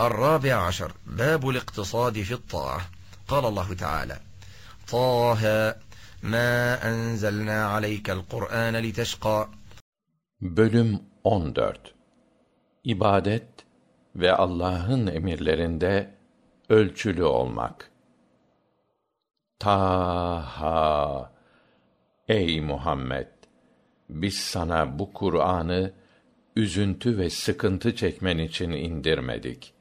الرابع عشر باب الاقتصاد في الطاعة قال الله تعالى طه ما أنزلنا عليك القرآن لتشقى Bölüm 14 İbadet ve Allah'ın emirlerinde ölçülü olmak. Taha Ey Muhammed! Biz sana bu Kur'an'ı üzüntü ve sıkıntı çekmen için indirmedik.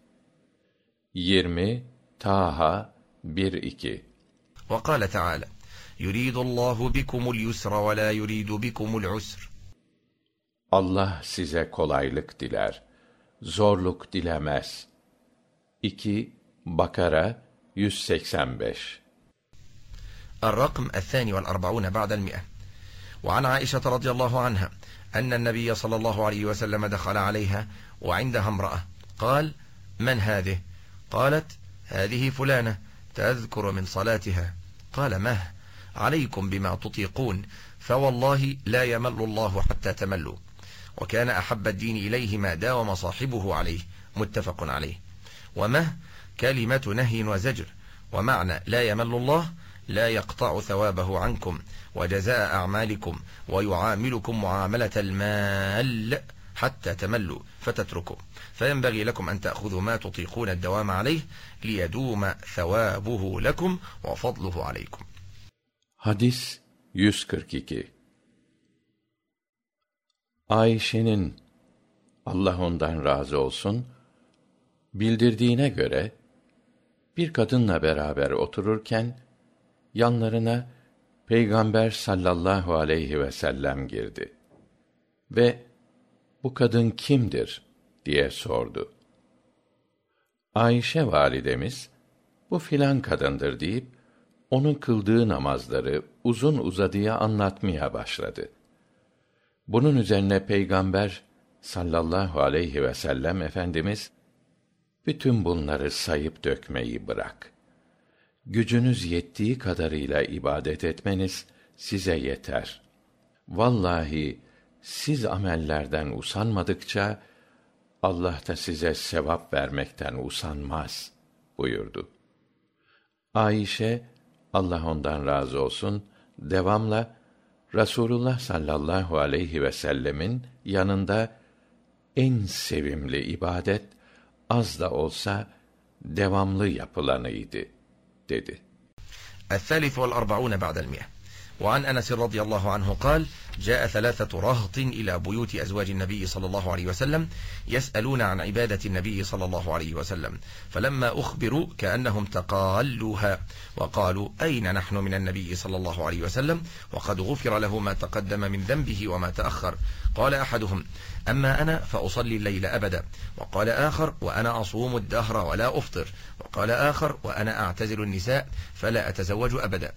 20 Taha 1 2 وقال تعالى يريد الله بكم اليسر ولا يريد بكم العسر Allah size kolaylık diler. Zorluk dilemez. 2 Bakara 185 الرقم الثاني والأربعون بعد المئة وعن عائشة رضي الله عنها أن النبي صلى الله عليه وسلم دخل عليها وعندها امرأة قال من هذه قالت هذه فلانة تذكر من صلاتها قال مه عليكم بما تطيقون فوالله لا يمل الله حتى تملوا وكان أحب الدين إليه ما داوم صاحبه عليه متفق عليه ومه كلمة نهي وزجر ومعنى لا يمل الله لا يقطع ثوابه عنكم وجزاء أعمالكم ويعاملكم معاملة المال حتى تملوا فتتركوا فينبغي لكم أن تأخذوا ما تطيقون الدوام عليه ليدوم ثوابه لكم وفضله عليكم Hadis 142 Ayşe'nin Allah ondan razı olsun bildirdiğine göre bir kadınla beraber otururken yanlarına Peygamber sallallahu aleyhi ve sellem girdi ve bu kadın kimdir diye sordu. Ayşe validemiz bu filan kadındır deyip onun kıldığı namazları uzun uzadıya anlatmaya başladı. Bunun üzerine Peygamber sallallahu aleyhi ve sellem efendimiz bütün bunları sayıp dökmeyi bırak. Gücünüz yettiği kadarıyla ibadet etmeniz size yeter. Vallahi siz amellerden usanmadıkça Allah da size sevap vermekten usanmaz buyurdu. Ayşe Allah ondan razı olsun devamla Rasulullah sallallahu aleyhi ve sellemin yanında en sevimli ibadet az da olsa devamlı yapılanıydı dedi. وعن أنس رضي الله عنه قال جاء ثلاثة رهط إلى بيوت أزواج النبي صلى الله عليه وسلم يسألون عن عبادة النبي صلى الله عليه وسلم فلما أخبروا كأنهم تقالوها وقالوا أين نحن من النبي صلى الله عليه وسلم وقد غفر له ما تقدم من ذنبه وما تأخر قال أحدهم أما أنا فأصلي الليل أبدا وقال آخر وأنا أصوم الدهر ولا أفطر وقال آخر وأنا أعتزل النساء فلا أتزوج أبدا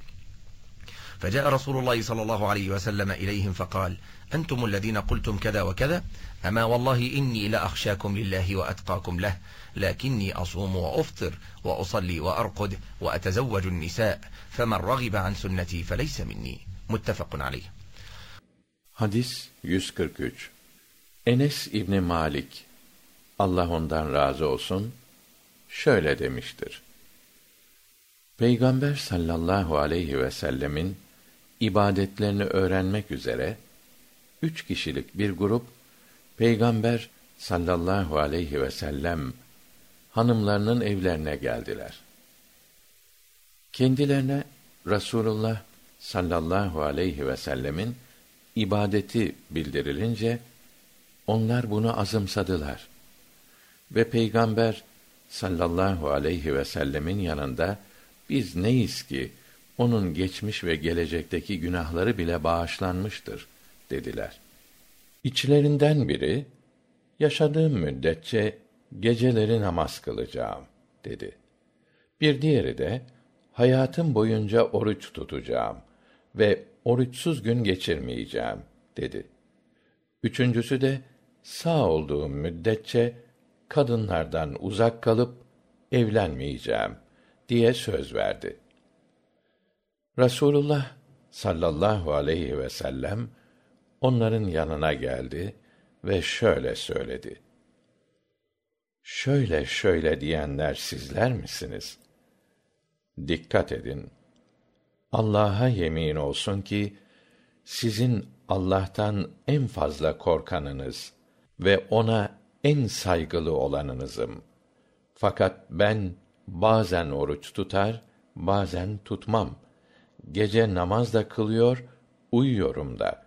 فجاء رسول الله صلى الله عليه وسلم إليهم فقال أنتم الذين قلتم كذا وكذا أما والله إني لأخشاكم لله وأتقاكم له لكني أصوم وأفطر وأصلي وأرقد وأتزوج النساء فمن رغب عن سنتي فليس مني متفق عليه Hadis 143 Enes İbni Malik Allah ondan razı olsun şöyle demiştir. Peygamber sallallahu aleyhi ve sellemin ibadetlerini öğrenmek üzere üç kişilik bir grup Peygamber sallallahu aleyhi ve sellem hanımlarının evlerine geldiler. Kendilerine Rasulullah sallallahu aleyhi ve sellemin ibadeti bildirilince onlar bunu azımsadılar ve Peygamber sallallahu aleyhi ve sellemin yanında biz neyiz ki onun geçmiş ve gelecekteki günahları bile bağışlanmıştır dediler. İçlerinden biri yaşadığım müddetçe geceleri namaz kılacağım dedi. Bir diğeri de hayatım boyunca oruç tutacağım ve oruçsuz gün geçirmeyeceğim dedi. Üçüncüsü de sağ olduğum müddetçe kadınlardan uzak kalıp evlenmeyeceğim diye söz verdi. Rasulullah sallallahu aleyhi ve sellem onların yanına geldi ve şöyle söyledi. şöyle şöyle diyenler sizler misiniz? Dikkat edin. Allah'a yemin olsun ki sizin Allah'tan en fazla korkanınız ve ona en saygılı olanınızım. Fakat ben bazen oruç tutar, bazen tutmam Gece namaz da kılıyor, uyuyorum da.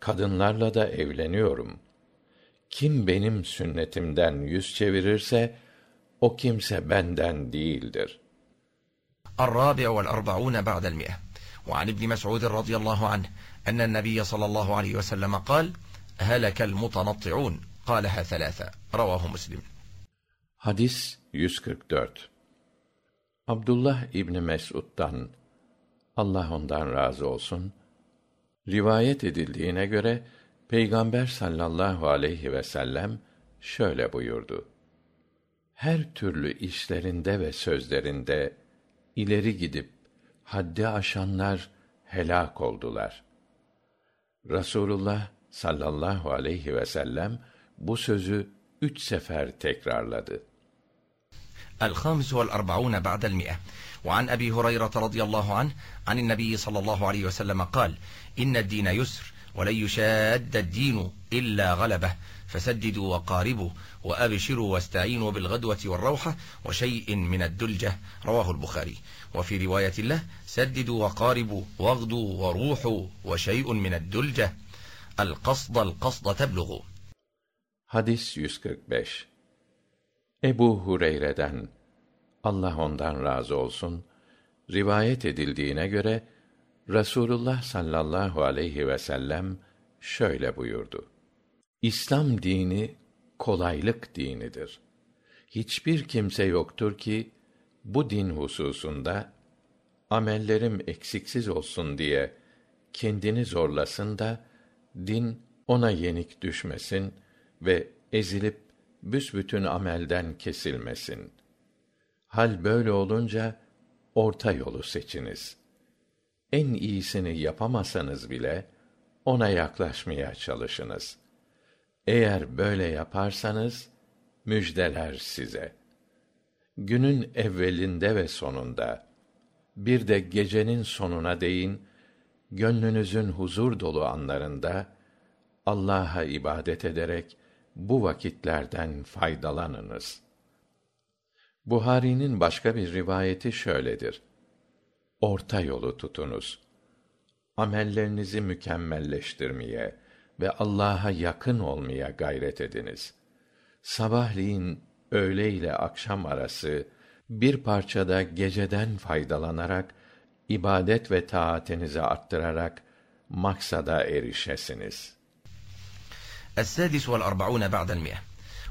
Kadınlarla da evleniyorum. Kim benim sünnetimden yüz çevirirse, o kimse benden değildir. الرابع والأربعون بعد المئة وعن ابن مسعود رضي الله عنه أن النبي صلى الله عليه وسلم قال هلك المتنطعون قالها ثلاثة رواه مسلم Hadis 144 Abdullah İbni Mes'ud'dan Allah ondan razı olsun rivayet edildiğine göre Peygamber sallallahu aleyhi ve sellem şöyle buyurdu. Her türlü işlerinde ve sözlerinde ileri gidip haddi aşanlar helak oldular. Rasulullah sallallahu aleyhi ve sellem bu sözü üç sefer tekrarladı. الخامس والأربعون بعد المئة وعن أبي هريرة رضي الله عنه عن النبي صلى الله عليه وسلم قال إن الدين يسر ولن يشاد الدين إلا غلبه فسددوا وقاربوا وأبشروا واستعينوا بالغدوة والروحة وشيء من الدلجة رواه البخاري وفي رواية له سددوا وقاربوا واغدوا وروحوا وشيء من الدلجة القصد القصد تبلغوا Hadis 145 Ebu Hureyre'den Allah ondan razı olsun rivayet edildiğine göre Rasulullah sallallahu aleyhi ve sellem şöyle buyurdu. İslam dini kolaylık dinidir. Hiçbir kimse yoktur ki bu din hususunda amellerim eksiksiz olsun diye kendini zorlasın da din ona yenik düşmesin ve ezilip büsbütün amelden kesilmesin. Hal böyle olunca orta yolu seçiniz. En iyisini yapamasanız bile ona yaklaşmaya çalışınız. Eğer böyle yaparsanız müjdeler size. Günün evvelinde ve sonunda bir de gecenin sonuna değin gönlünüzün huzur dolu anlarında Allah'a ibadet ederek bu vakitlerden faydalanınız. Buhari'nin başka bir rivayeti şöyledir. Orta yolu tutunuz. Amellerinizi mükemmelleştirmeye ve Allah'a yakın olmaya gayret ediniz. Sabahleyin öğle ile akşam arası bir parçada geceden faydalanarak ibadet ve taatinizi arttırarak maksada erişesiniz.''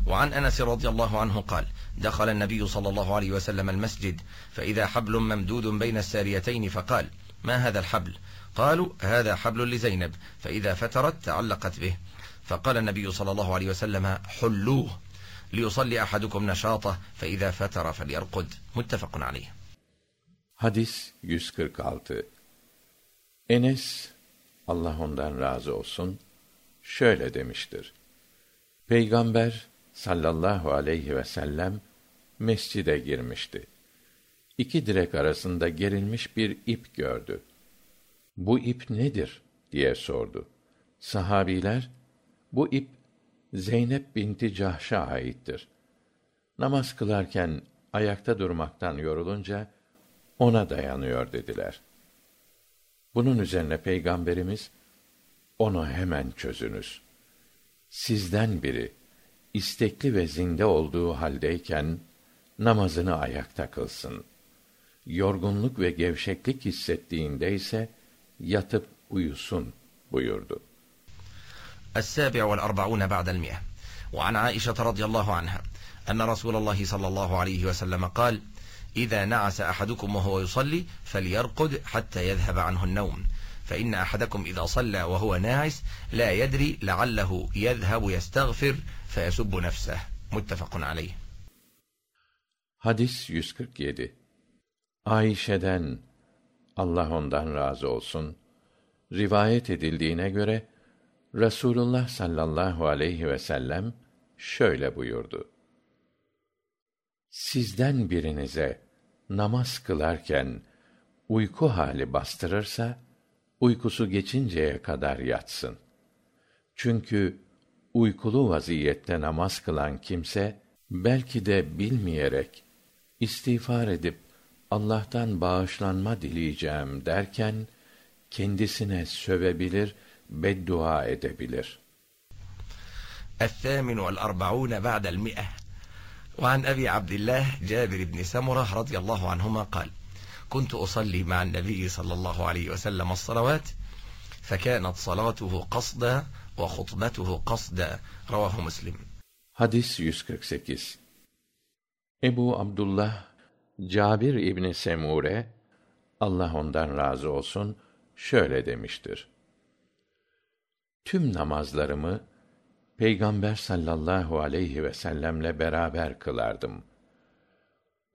السادس والأربعون بعد المئة وعن أنس رضي الله عنه قال دخل النبي صلى الله عليه وسلم المسجد فإذا حبل ممدود بين الساريتين فقال ما هذا الحبل قالوا هذا حبل لزينب فإذا فترت تعلقت به فقال النبي صلى الله عليه وسلم حلوه ليصلي أحدكم نشاطه فإذا فتر فليرقد متفق عليه Hadis 146 Enes Allah ondan razı olsun şöyle demiştir. Peygamber sallallahu aleyhi ve sellem mescide girmişti. İki direk arasında gerilmiş bir ip gördü. Bu ip nedir diye sordu. Sahabiler bu ip Zeynep binti Cahş'a aittir. Namaz kılarken ayakta durmaktan yorulunca ona dayanıyor dediler. Bunun üzerine peygamberimiz onu hemen çözünüz. Sizden biri istekli ve zinde olduğu haldeyken namazını ayakta kılsın. Yorgunluk ve gevşeklik hissettiğinde ise yatıp uyusun buyurdu. السابع والأربعون بعد المئة وعن عائشة رضي الله عنها أن رسول الله صلى الله عليه وسلم قال إذا نعس أحدكم وهو يصلي فليرقد حتى يذهب عنه النوم فإن أحدكم إذا صلى وهو ناعس لا يدري لعله يذهب يستغفر فيسب نفسه متفق عليه Hadis 147 Ayşe'den Allah ondan razı olsun rivayet edildiğine göre Rasulullah sallallahu aleyhi ve sellem şöyle buyurdu. sizden birinize namaz kılarken uyku hali bastırırsa uykusu geçinceye kadar yatsın çünkü uykulu vaziyette namaz kılan kimse belki de bilmeyerek istiğfar edip allah'tan bağışlanma dileyeceğim derken kendisine sövebilir beddua edebilir الثامن والأربعون بعد المئة وعن أبي عبد الله جابر بن سمرة رضي الله عنهما قال كنت أصلي مع النبي صلى الله عليه وسلم الصلوات فكانت صلاته قصدا وخطبته قصدا رواه مسلم Hadis 148 Ebu Abdullah Cabir İbni Semure Allah ondan razı olsun şöyle demiştir. Tüm namazlarımı Peygamber sallallahu aleyhi ve sellemle beraber kılardım.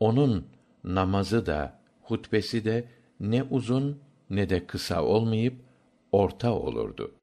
Onun namazı da hutbesi de ne uzun ne de kısa olmayıp orta olurdu.